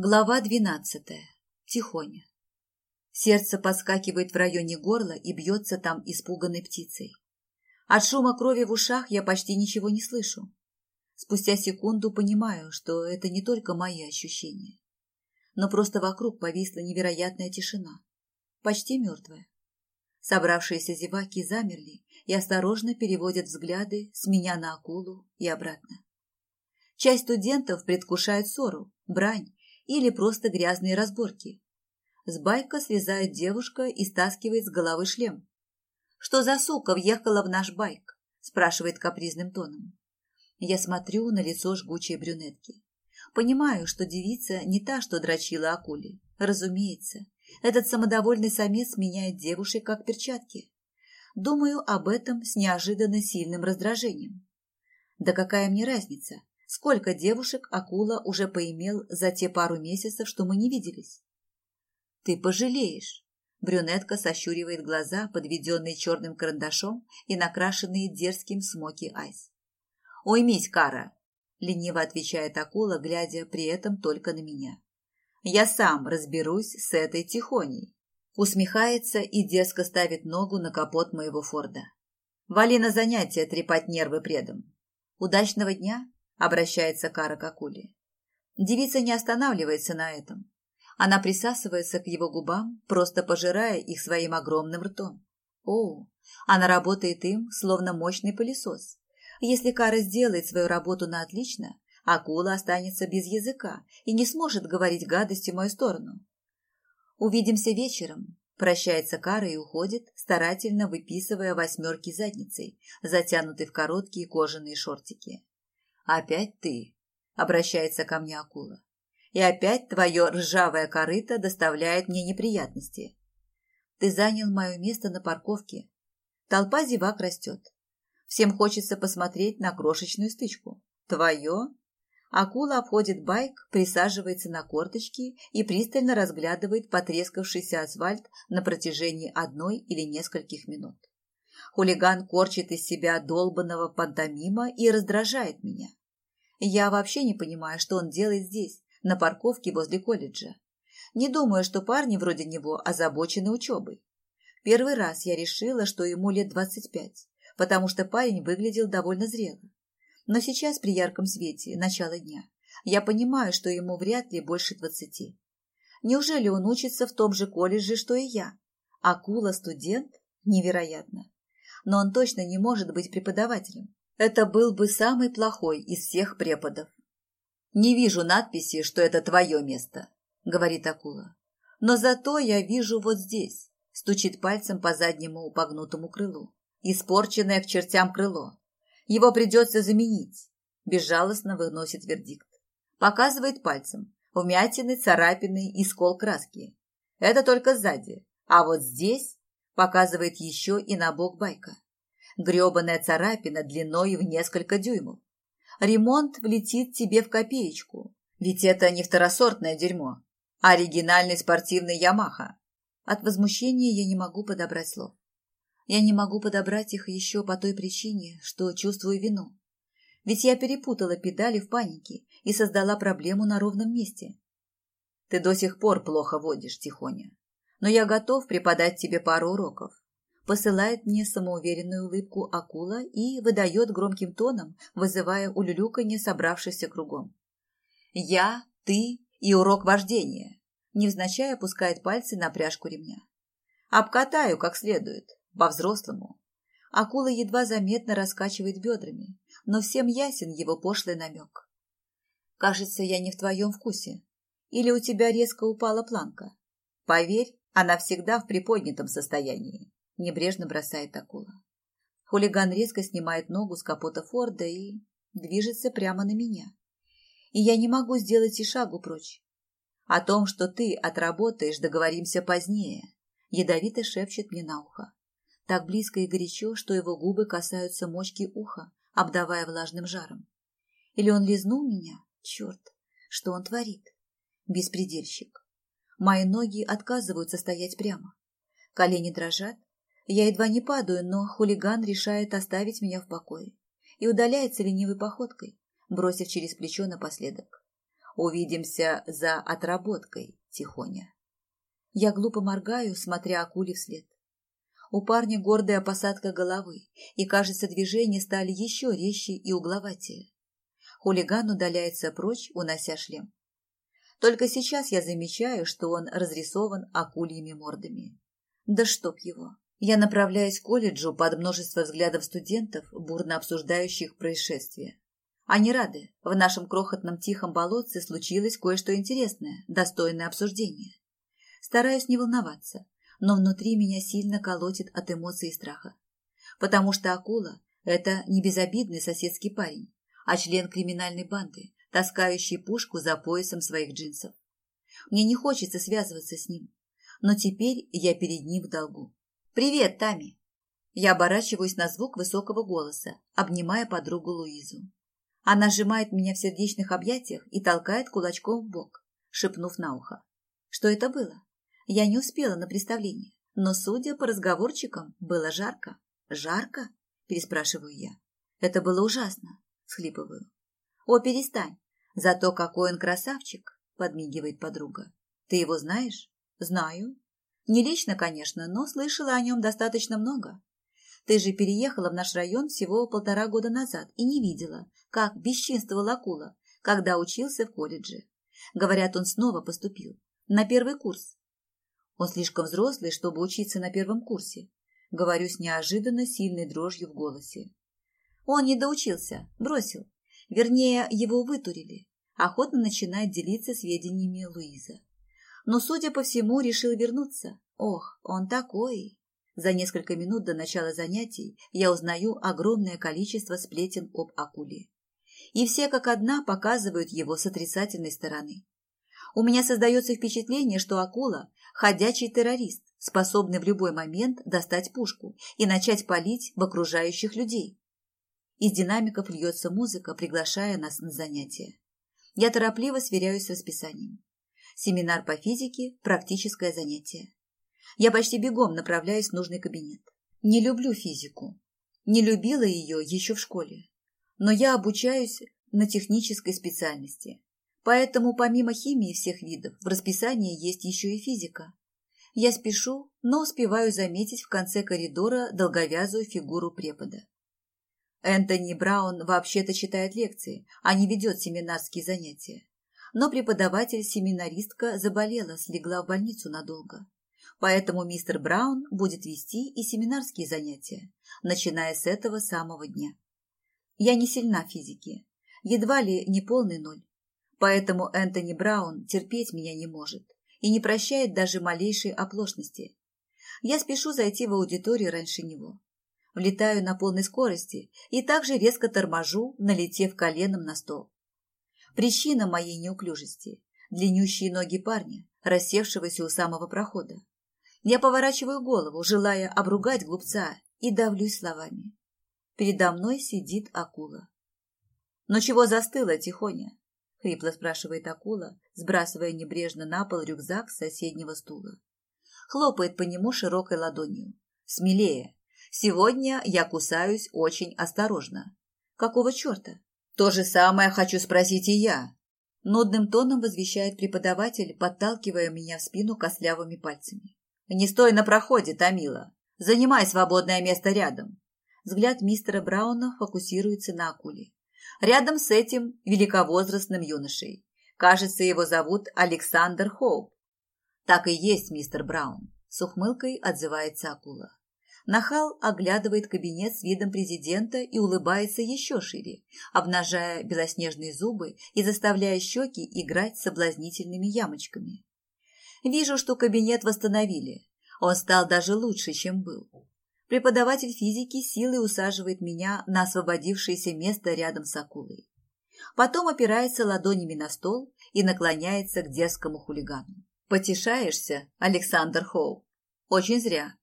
Глава двенадцатая. Тихоня. Сердце подскакивает в районе горла и бьется там испуганной птицей. От шума крови в ушах я почти ничего не слышу. Спустя секунду понимаю, что это не только мои ощущения. Но просто вокруг повисла невероятная тишина. Почти мертвая. Собравшиеся зеваки замерли и осторожно переводят взгляды с меня на акулу и обратно. Часть студентов предвкушает ссору, брань или просто грязные разборки. С байка слезает девушка и стаскивает с головы шлем. «Что за сука въехала в наш байк?» – спрашивает капризным тоном. Я смотрю на лицо жгучей брюнетки. Понимаю, что девица не та, что дрочила акуле. Разумеется, этот самодовольный самец меняет девушек как перчатки. Думаю об этом с неожиданно сильным раздражением. Да какая мне разница, сколько девушек акула уже поимел за те пару месяцев, что мы не виделись. Ты пожалеешь. Брюнетка сощуривает глаза, подведенные черным карандашом и накрашенные дерзким смоки айс. «Уймись, Кара!» – лениво отвечает акула, глядя при этом только на меня. «Я сам разберусь с этой тихоней!» Усмехается и дерзко ставит ногу на капот моего Форда. «Вали на занятия трепать нервы предом!» «Удачного дня!» Обращается Кара к акуле. Девица не останавливается на этом. Она присасывается к его губам, просто пожирая их своим огромным ртом. О, она работает им, словно мощный пылесос. Если Кара сделает свою работу на отлично, акула останется без языка и не сможет говорить гадости в мою сторону. Увидимся вечером. Прощается Кара и уходит, старательно выписывая восьмерки задницей, затянутой в короткие кожаные шортики. «Опять ты?» – обращается ко мне акула. «И опять твое ржавое корыто доставляет мне неприятности. Ты занял мое место на парковке. Толпа зевак растет. Всем хочется посмотреть на крошечную стычку. Твое?» Акула обходит байк, присаживается на корточки и пристально разглядывает потрескавшийся асфальт на протяжении одной или нескольких минут. Хулиган корчит из себя долбанного пантомима и раздражает меня. Я вообще не понимаю, что он делает здесь, на парковке возле колледжа. Не думаю, что парни вроде него озабочены учебой. Первый раз я решила, что ему лет двадцать пять, потому что парень выглядел довольно зрело. Но сейчас при ярком свете, начало дня, я понимаю, что ему вряд ли больше двадцати. Неужели он учится в том же колледже, что и я? Акула-студент? Невероятно. Но он точно не может быть преподавателем. Это был бы самый плохой из всех преподов. «Не вижу надписи, что это твое место», — говорит акула. «Но зато я вижу вот здесь», — стучит пальцем по заднему погнутому крылу. «Испорченное к чертям крыло. Его придется заменить», — безжалостно выносит вердикт. Показывает пальцем. Вмятины, царапины и скол краски. Это только сзади. А вот здесь показывает еще и на бок байка гребаная царапина длиной в несколько дюймов. Ремонт влетит тебе в копеечку, ведь это не второсортное дерьмо, а оригинальный спортивный Ямаха. От возмущения я не могу подобрать слов. Я не могу подобрать их еще по той причине, что чувствую вину. Ведь я перепутала педали в панике и создала проблему на ровном месте. Ты до сих пор плохо водишь, Тихоня, но я готов преподать тебе пару уроков посылает мне самоуверенную улыбку акула и выдает громким тоном, вызывая улюлюканье собравшихся кругом. «Я, ты и урок вождения», невзначай опускает пальцы на пряжку ремня. «Обкатаю как следует, по-взрослому». Акула едва заметно раскачивает бедрами, но всем ясен его пошлый намек. «Кажется, я не в твоем вкусе. Или у тебя резко упала планка? Поверь, она всегда в приподнятом состоянии небрежно бросает акула. Хулиган резко снимает ногу с капота Форда и движется прямо на меня. И я не могу сделать и шагу прочь. О том, что ты отработаешь, договоримся позднее, ядовито шепчет мне на ухо. Так близко и горячо, что его губы касаются мочки уха, обдавая влажным жаром. Или он лизнул меня? Черт, что он творит? Беспредельщик. Мои ноги отказываются стоять прямо. Колени дрожат, я едва не падаю, но хулиган решает оставить меня в покое и удаляется ленивой походкой, бросив через плечо напоследок. Увидимся за отработкой, Тихоня. Я глупо моргаю, смотря акуле вслед. У парня гордая посадка головы, и, кажется, движения стали еще резче и угловатее. Хулиган удаляется прочь, унося шлем. Только сейчас я замечаю, что он разрисован акульями мордами. Да чтоб его! Я направляюсь к колледжу под множество взглядов студентов, бурно обсуждающих происшествие. Они рады. В нашем крохотном тихом болотце случилось кое-что интересное, достойное обсуждения. Стараюсь не волноваться, но внутри меня сильно колотит от эмоций и страха. Потому что акула – это не безобидный соседский парень, а член криминальной банды, таскающий пушку за поясом своих джинсов. Мне не хочется связываться с ним, но теперь я перед ним в долгу. «Привет, Тами!» Я оборачиваюсь на звук высокого голоса, обнимая подругу Луизу. Она сжимает меня в сердечных объятиях и толкает кулачком в бок, шепнув на ухо. Что это было? Я не успела на представление, но, судя по разговорчикам, было жарко. «Жарко?» – переспрашиваю я. «Это было ужасно», – схлипываю. «О, перестань! Зато какой он красавчик!» – подмигивает подруга. «Ты его знаешь?» «Знаю. Не лично, конечно, но слышала о нем достаточно много. Ты же переехала в наш район всего полтора года назад и не видела, как бесчинствовал акула, когда учился в колледже. Говорят, он снова поступил. На первый курс. Он слишком взрослый, чтобы учиться на первом курсе. Говорю с неожиданно сильной дрожью в голосе. Он не доучился, бросил. Вернее, его вытурили. Охотно начинает делиться сведениями Луиза. Но, судя по всему, решил вернуться. Ох, он такой. За несколько минут до начала занятий я узнаю огромное количество сплетен об акуле. И все как одна показывают его с отрицательной стороны. У меня создается впечатление, что акула – ходячий террорист, способный в любой момент достать пушку и начать палить в окружающих людей. Из динамиков льется музыка, приглашая нас на занятия. Я торопливо сверяюсь с расписанием. Семинар по физике, практическое занятие. Я почти бегом направляюсь в нужный кабинет. Не люблю физику. Не любила ее еще в школе. Но я обучаюсь на технической специальности. Поэтому помимо химии всех видов в расписании есть еще и физика. Я спешу, но успеваю заметить в конце коридора долговязую фигуру препода. Энтони Браун вообще-то читает лекции, а не ведет семинарские занятия. Но преподаватель-семинаристка заболела, слегла в больницу надолго. Поэтому мистер Браун будет вести и семинарские занятия, начиная с этого самого дня. Я не сильна в физике, едва ли не полный ноль, Поэтому Энтони Браун терпеть меня не может и не прощает даже малейшей оплошности. Я спешу зайти в аудиторию раньше него. Влетаю на полной скорости и также резко торможу, налетев коленом на стол. Причина моей неуклюжести – длиннющие ноги парня, рассевшегося у самого прохода. Я поворачиваю голову, желая обругать глупца, и давлюсь словами. Передо мной сидит акула. Но «Ну чего застыла, Тихоня? — хрипло спрашивает акула, сбрасывая небрежно на пол рюкзак соседнего стула. Хлопает по нему широкой ладонью. «Смелее. Сегодня я кусаюсь очень осторожно». «Какого черта?» «То же самое хочу спросить и я», — нудным тоном возвещает преподаватель, подталкивая меня в спину костлявыми пальцами. «Не стой на проходе, Томила. Занимай свободное место рядом». Взгляд мистера Брауна фокусируется на акуле рядом с этим великовозрастным юношей. Кажется, его зовут Александр Хоуп. Так и есть, мистер Браун, с ухмылкой отзывается акула. Нахал оглядывает кабинет с видом президента и улыбается еще шире, обнажая белоснежные зубы и заставляя щеки играть соблазнительными ямочками. Вижу, что кабинет восстановили. Он стал даже лучше, чем был. Преподаватель физики силой усаживает меня на освободившееся место рядом с акулой. Потом опирается ладонями на стол и наклоняется к дерзкому хулигану. «Потешаешься, Александр Хоу?» «Очень зря.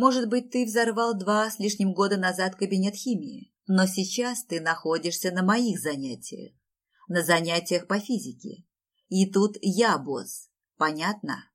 Может быть, ты взорвал два с лишним года назад кабинет химии, но сейчас ты находишься на моих занятиях, на занятиях по физике. И тут я босс. Понятно?»